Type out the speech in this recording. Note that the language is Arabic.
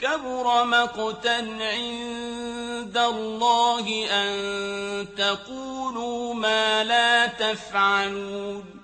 كبر مقتا عند الله أن تقولوا ما لا تفعلون